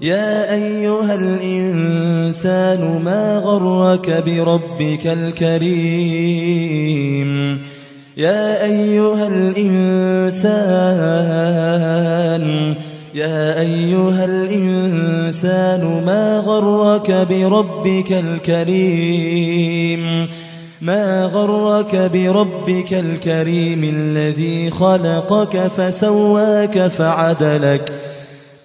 يا أيها الإنسان ما غرك بربك الكريم؟ يا أيها الإنسان يا أيها الإنسان ما غرك بربك الكريم؟ ما غرك بربك الكريم الذي خلقك فسواك فعدلك؟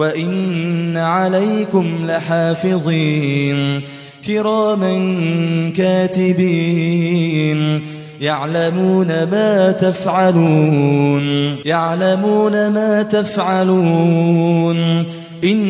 وإن عليكم لحافظين كراما كاتبين يعلمون ما تفعلون يعلمون ما تفعلون إن